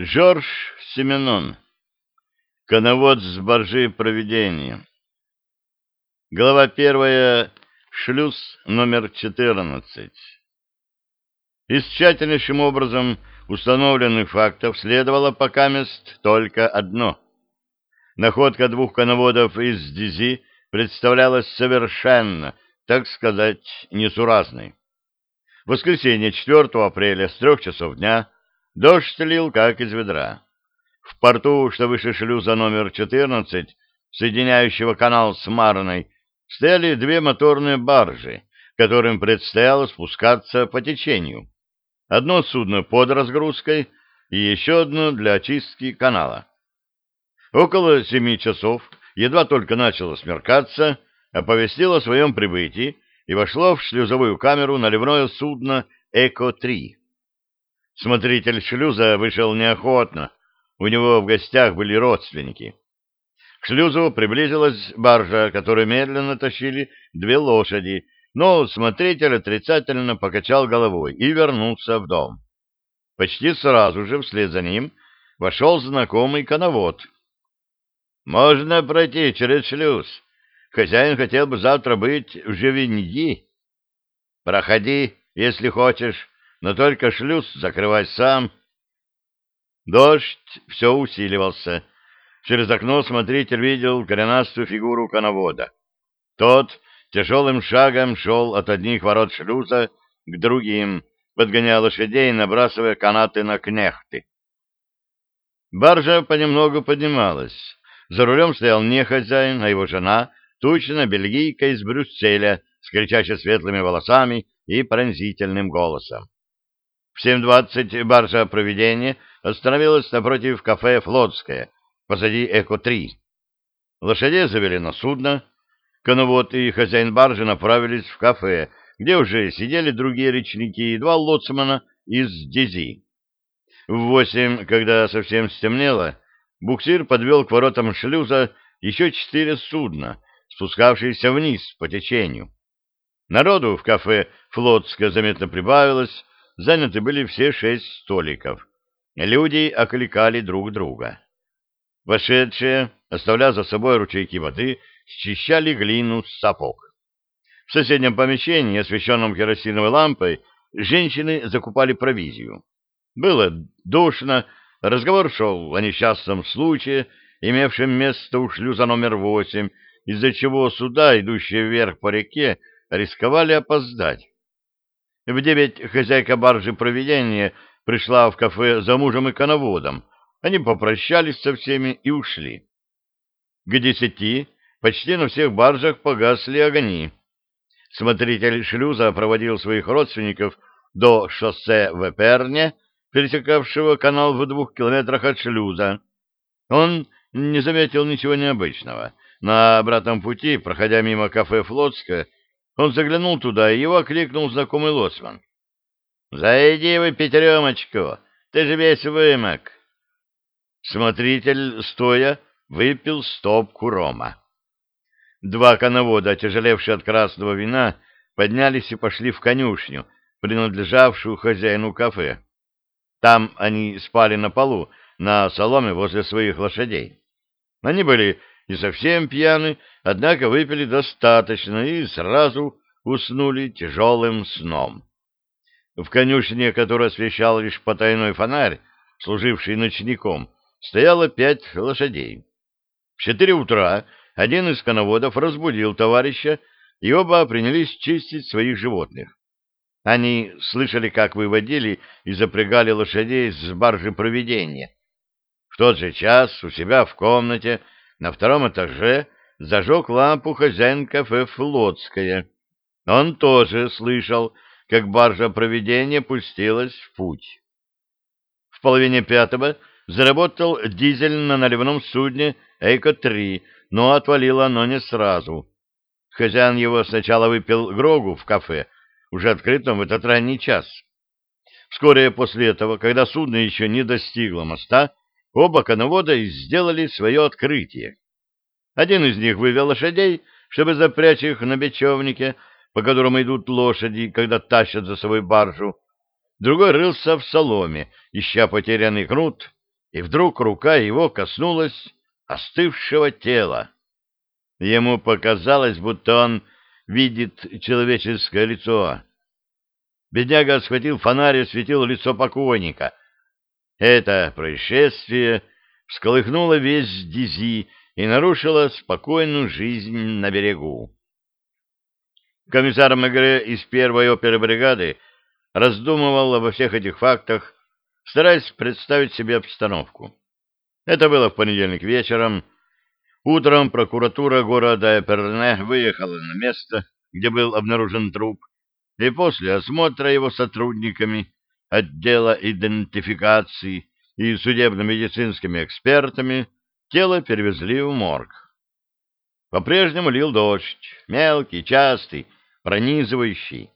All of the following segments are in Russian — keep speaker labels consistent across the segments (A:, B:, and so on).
A: Жорж Семенон. Коновод с боржи проведения. Глава первая. Шлюз номер 14. Из тщательнейшим образом установленных фактов следовало пока мест только одно. Находка двух коноводов из Дизи представлялась совершенно, так сказать, несуразной. В воскресенье 4 апреля с трех часов дня Дождь лил, как из ведра. В порту, что выше шлюза номер 14, соединяющего канал с Марной, стояли две моторные баржи, которым предстояло спускаться по течению. Одно судно под разгрузкой и еще одно для очистки канала. Около семи часов, едва только начало смеркаться, оповестило о своем прибытии и вошло в шлюзовую камеру наливное судно «Эко-3». Смотритель шлюза вышел неохотно. У него в гостях были родственники. К шлюзу приблизилась баржа, которую медленно тащили две лошади, но смотритель отрицательно покачал головой и вернулся в дом. Почти сразу же вслед за ним вошел знакомый коновод. «Можно пройти через шлюз. Хозяин хотел бы завтра быть в Живеньи. Проходи, если хочешь, но только шлюз закрывай сам. Дождь все усиливался. Через окно смотритель видел коренастую фигуру коновода. Тот тяжелым шагом шел от одних ворот шлюза к другим, подгоняя лошадей, набрасывая канаты на кнехты. Баржа понемногу поднималась. За рулем стоял не хозяин, а его жена, тучная бельгийка из Брюсселя, с кричаще светлыми волосами и пронзительным голосом. В 7.20 баржа проведения остановилась напротив кафе «Флотское», позади «Эко-3». Лошадей завели на судно. Коновод и хозяин баржи направились в кафе, где уже сидели другие речники и два лоцмана из Дези. В восемь, когда совсем стемнело, буксир подвел к воротам шлюза еще четыре судна, спускавшиеся вниз по течению. Народу в кафе «Флотское» заметно прибавилось, заняты были все шесть столиков. Люди окликали друг друга. Вошедшие, оставляя за собой ручейки воды, счищали глину с сапог. В соседнем помещении, освещенном керосиновой лампой, женщины закупали провизию. Было душно, разговор шел о несчастном случае, имевшем место у шлюза номер восемь, из-за чего суда, идущие вверх по реке, рисковали опоздать. В девять хозяйка баржи проведения пришла в кафе за мужем и коноводом. Они попрощались со всеми и ушли. К десяти почти на всех баржах погасли огни. Смотритель шлюза проводил своих родственников до шоссе в Эперне, пересекавшего канал в двух километрах от шлюза. Он не заметил ничего необычного. На обратном пути, проходя мимо кафе «Флотское», он заглянул туда, и его окликнул знакомый лоцман. — Зайди вы пятеремочку, ты же весь вымок. Смотритель, стоя, выпил стопку рома. Два коновода, отяжелевшие от красного вина, поднялись и пошли в конюшню, принадлежавшую хозяину кафе. Там они спали на полу, на соломе возле своих лошадей. Они были не совсем пьяны, однако выпили достаточно и сразу уснули тяжелым сном. В конюшне, которую освещал лишь потайной фонарь, служивший ночником, стояло пять лошадей. В четыре утра один из коноводов разбудил товарища, и оба принялись чистить своих животных. Они слышали, как выводили и запрягали лошадей с баржи проведения. В тот же час у себя в комнате на втором этаже зажег лампу хозяин кафе «Флотская». Он тоже слышал, как баржа проведения пустилась в путь. В половине пятого заработал дизель на наливном судне «Эко-3», но отвалило оно не сразу. Хозяин его сначала выпил грогу в кафе, уже открытом в этот ранний час. Вскоре после этого, когда судно еще не достигло моста, Оба коновода сделали свое открытие. Один из них вывел лошадей, чтобы запрячь их на бечевнике, по которому идут лошади, когда тащат за собой баржу. Другой рылся в соломе, ища потерянный кнут, и вдруг рука его коснулась остывшего тела. Ему показалось, будто он видит человеческое лицо. Бедняга схватил фонарь и осветил лицо покойника. Это происшествие всколыхнуло весь Дизи и нарушило спокойную жизнь на берегу. Комиссар Мегре из первой оперы бригады раздумывал обо всех этих фактах, стараясь представить себе обстановку. Это было в понедельник вечером. Утром прокуратура города Эперне выехала на место, где был обнаружен труп, и после осмотра его сотрудниками отдела идентификации и судебно-медицинскими экспертами тело перевезли в морг. По-прежнему лил дождь, мелкий, частый, пронизывающий.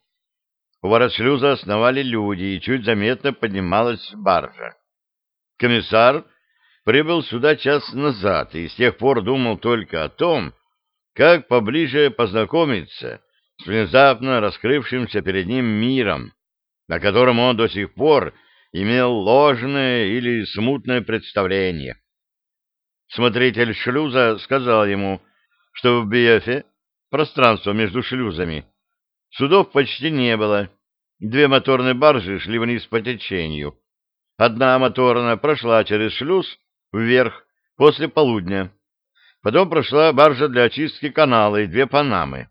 A: У ворот шлюза основали люди, и чуть заметно поднималась баржа. Комиссар прибыл сюда час назад и с тех пор думал только о том, как поближе познакомиться с внезапно раскрывшимся перед ним миром, о котором он до сих пор имел ложное или смутное представление. Смотритель шлюза сказал ему, что в Биофе пространство между шлюзами судов почти не было. Две моторные баржи шли вниз по течению. Одна моторная прошла через шлюз вверх после полудня. Потом прошла баржа для очистки канала и две панамы.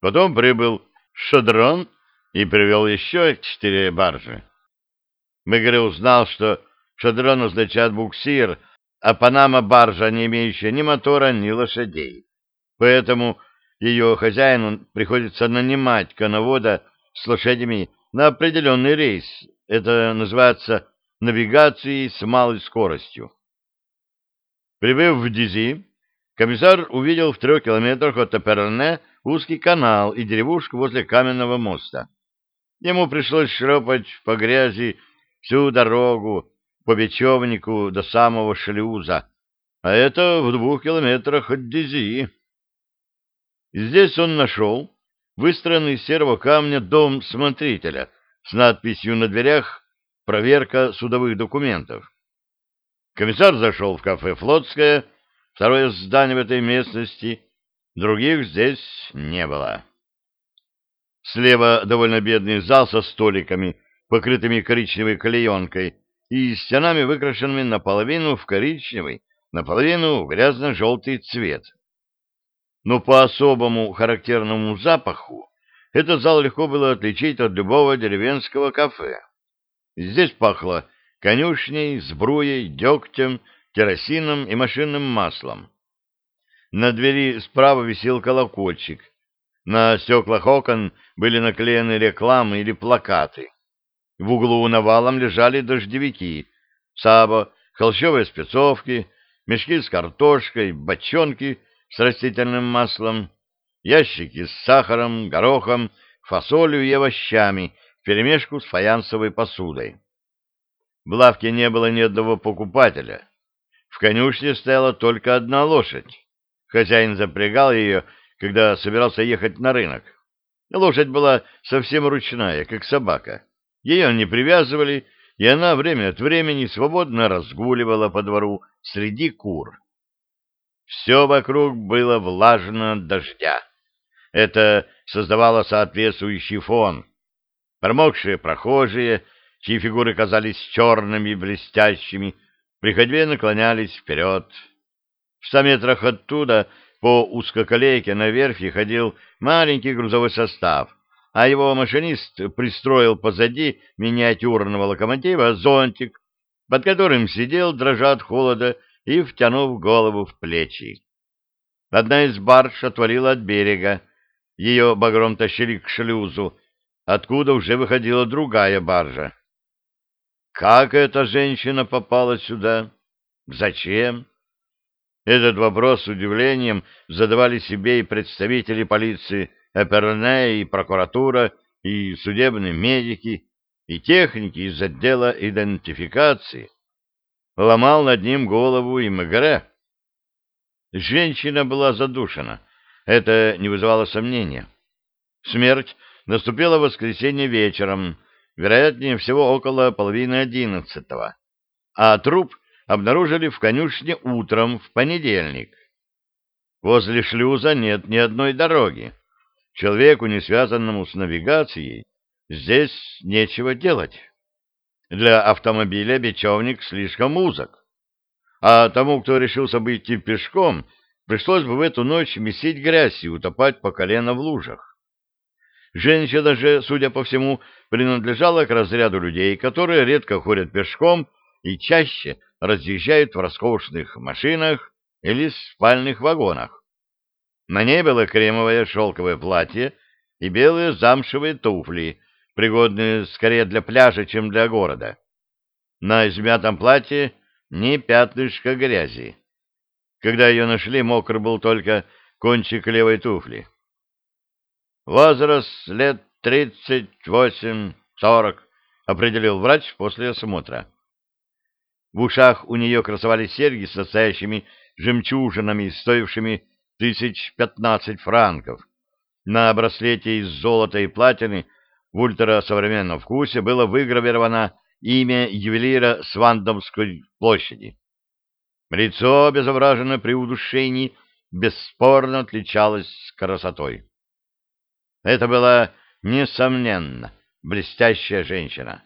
A: Потом прибыл шадрон и привел еще четыре баржи. Мегре узнал, что шадрон означает буксир, а панама — баржа, не имеющая ни мотора, ни лошадей. Поэтому ее хозяину приходится нанимать коновода с лошадями на определенный рейс. Это называется навигацией с малой скоростью. Прибыв в Дизи, комиссар увидел в трех километрах от Эперне узкий канал и деревушку возле каменного моста. Ему пришлось шлепать по грязи всю дорогу по бечевнику до самого шлюза, а это в двух километрах от Дизи. Здесь он нашел выстроенный из серого камня дом смотрителя с надписью на дверях «Проверка судовых документов». Комиссар зашел в кафе «Флотское», второе здание в этой местности, других здесь не было. Слева довольно бедный зал со столиками, покрытыми коричневой клеенкой, и стенами, выкрашенными наполовину в коричневый, наполовину в грязно-желтый цвет. Но по особому характерному запаху этот зал легко было отличить от любого деревенского кафе. Здесь пахло конюшней, сбруей, дегтем, керосином и машинным маслом. На двери справа висел колокольчик. На стеклах окон были наклеены рекламы или плакаты. В углу навалом лежали дождевики, сабо, холщовые спецовки, мешки с картошкой, бочонки с растительным маслом, ящики с сахаром, горохом, фасолью и овощами вперемешку с фаянсовой посудой. В лавке не было ни одного покупателя. В конюшне стояла только одна лошадь. Хозяин запрягал ее, когда собирался ехать на рынок. Лошадь была совсем ручная, как собака. Ее не привязывали, и она время от времени свободно разгуливала по двору среди кур. Все вокруг было влажно от дождя. Это создавало соответствующий фон. Промокшие прохожие — чьи фигуры казались черными и блестящими, при ходьбе наклонялись вперед. В ста метрах оттуда по узкоколейке на верфи ходил маленький грузовой состав, а его машинист пристроил позади миниатюрного локомотива зонтик, под которым сидел, дрожа от холода и втянув голову в плечи. Одна из барж отворила от берега, ее багром тащили к шлюзу, откуда уже выходила другая баржа. Как эта женщина попала сюда? Зачем? Этот вопрос с удивлением задавали себе и представители полиции Эперне, и прокуратура, и судебные медики, и техники из отдела идентификации. Ломал над ним голову и Мегре. Женщина была задушена. Это не вызывало сомнения. Смерть наступила в воскресенье вечером, вероятнее всего около половины одиннадцатого, а труп обнаружили в конюшне утром в понедельник. Возле шлюза нет ни одной дороги. Человеку, не связанному с навигацией, здесь нечего делать. Для автомобиля бечевник слишком узок. А тому, кто решился бы идти пешком, пришлось бы в эту ночь месить грязь и утопать по колено в лужах. Женщина же, судя по всему, принадлежала к разряду людей, которые редко ходят пешком и чаще разъезжают в роскошных машинах или спальных вагонах. На ней было кремовое шелковое платье и белые замшевые туфли, пригодные скорее для пляжа, чем для города. На измятом платье ни пятнышка грязи. Когда ее нашли, мокр был только кончик левой туфли. Возраст лет тридцать восемь-сорок, определил врач после осмотра. В ушах у нее красовались серьги с настоящими жемчужинами, стоившими тысяч пятнадцать франков. На браслете из золота и платины в ультрасовременном вкусе было выгравировано имя ювелира с Вандомской площади. Лицо, обезображенное при удушении, бесспорно отличалось красотой. Это была, несомненно, блестящая женщина.